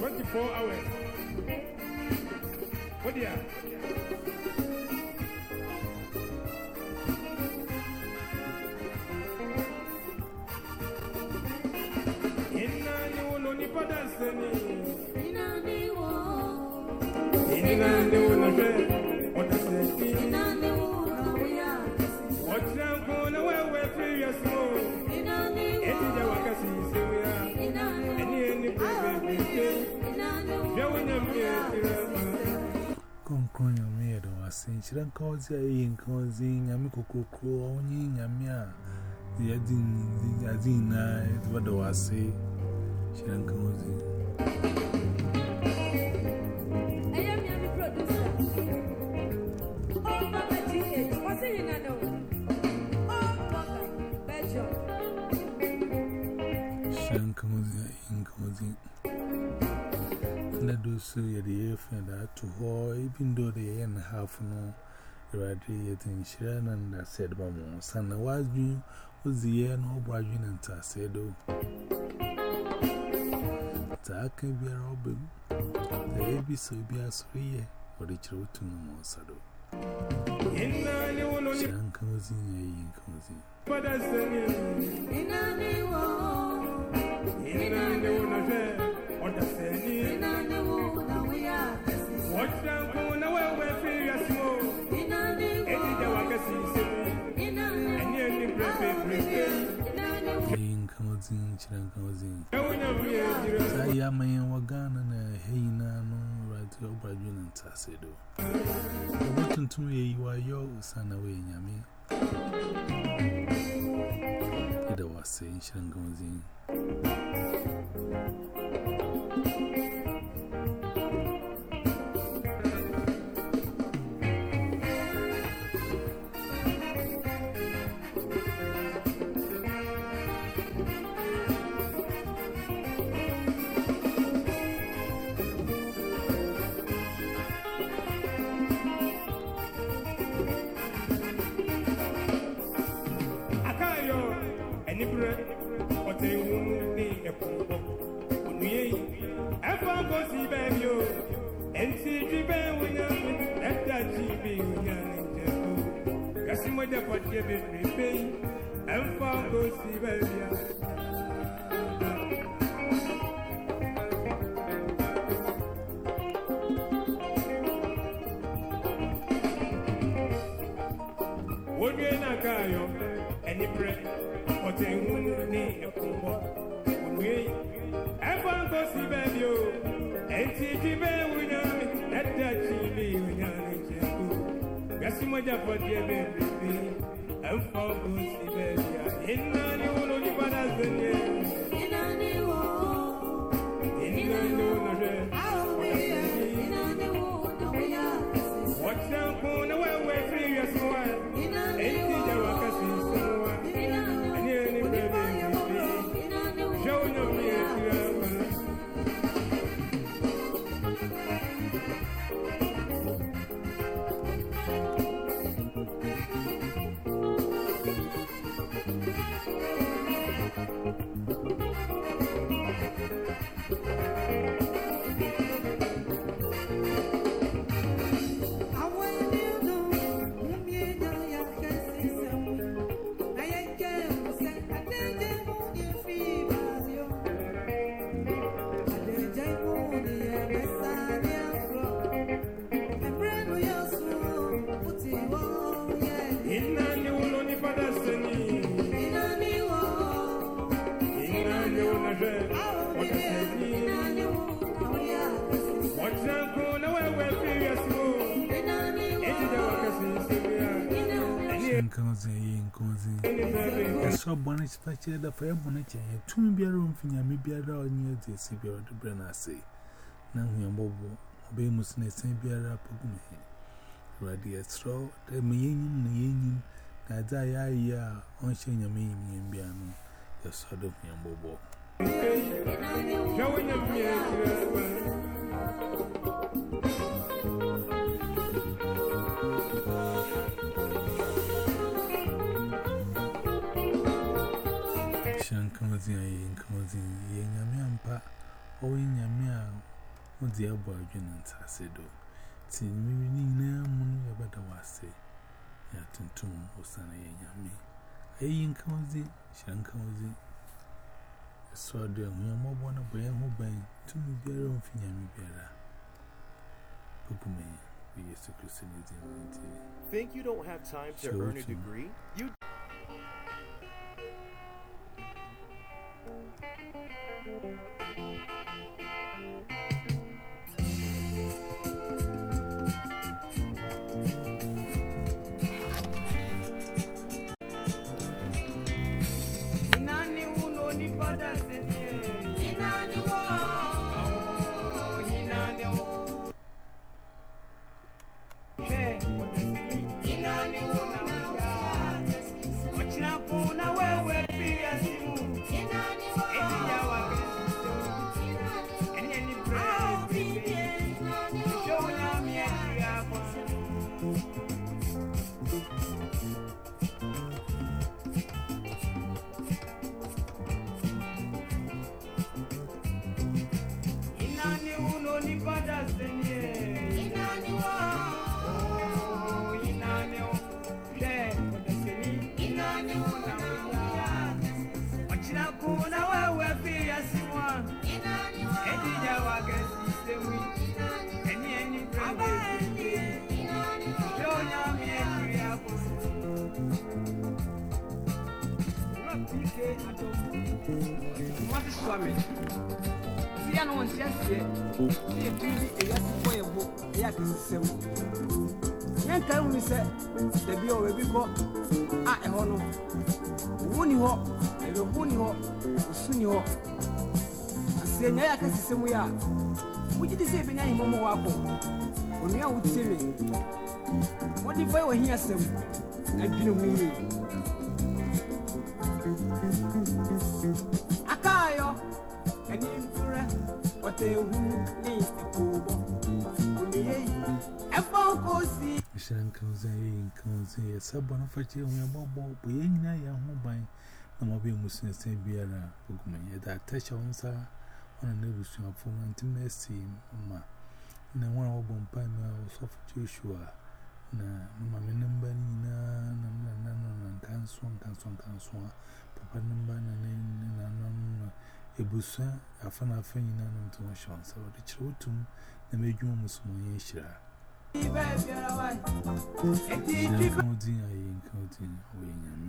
24 hours. What do you Inna ni uno ni padaseni. Inna ni uno je odaseni. in Shrankozi, in Kozin, Yamikoko, only Yamia, the Adin, the Adina, what do I say? Canada to her, even though the year and half no, the right and I said, Mamma, Sana was you, was the year no bragging and Tassedo. Taka be a robin, the baby so be a sweet, or the true to no more saddle. Shank was in a yin. In a one, in a. up, gonna wear wear previous mode? Eti ja wakasi sewa. Eni eni bebe bebe. Yin comes in, Chiran comes in. Jawe nyamye kirama. I am my wagon and a hayna no right to bargain and I said, what to me you are your son away, Yammy. It was saying, Gasimo de what you be paying, and phone goes see baby. What you in a car, any bread, what they won't need a pool. Only a phone goes see baby, and see the band when I'm at that GB. Gasimo de what you be paying, and phone goes see baby. In none you will only but as the name. I saw Bonnet Patcher, the fair Bonnet, and two be room for me be a dog near the Sibir of the Brenner say. Now we are mobile, obey must not send be a rap of me. Straw, the meaning, the union, that I are on shame a meaning, and be a sort of young mobile. the Abuagin and Sassido. See me near Moon about the Wasi. Yatin Tomb, Osana Yami. Ayin Cozy, Shankozy. So, dear, we are more one of Brian Hobay to me, bear on Finyami Beara. Pukume, we used to Christianity. Think you don't have time to earn a degree? You summit sia na wɔn nhyɛ seɛ ne yɛ biri ɛyɛ asepɔ yɛ bo ɛyɛ akesisɛm yɛn nkae hu sɛ dabi a ɔbɛbi kɔ a ɛhɔ no. Owu ni hɔ ɛbɛbu ni hɔ osu ni hɔ aseɛ nyɛ yɛ akesisɛm yɛ a wogye di sɛ ebenya ahemmɔmɔ wɔ akɔ onua a wotie me wɔde fa yɛ wɔ hia asɛm adwene ho yie Thank you. Nkanzi, a subbon of a chair when a bob, being a young by no more being Muslim, say, Biara, Pokemon, yet that touch on, sir, on a neighbor to a former intimacy, Mamma. And I want to open Pima was of Joshua. Na mama namba ni na na na na na kanso kanso kanso papa namba na na na na Ebusua, Afan Afan, you know, to my chance, or the children, the major Muslim Yashira. Counting, I ain't counting, weighing on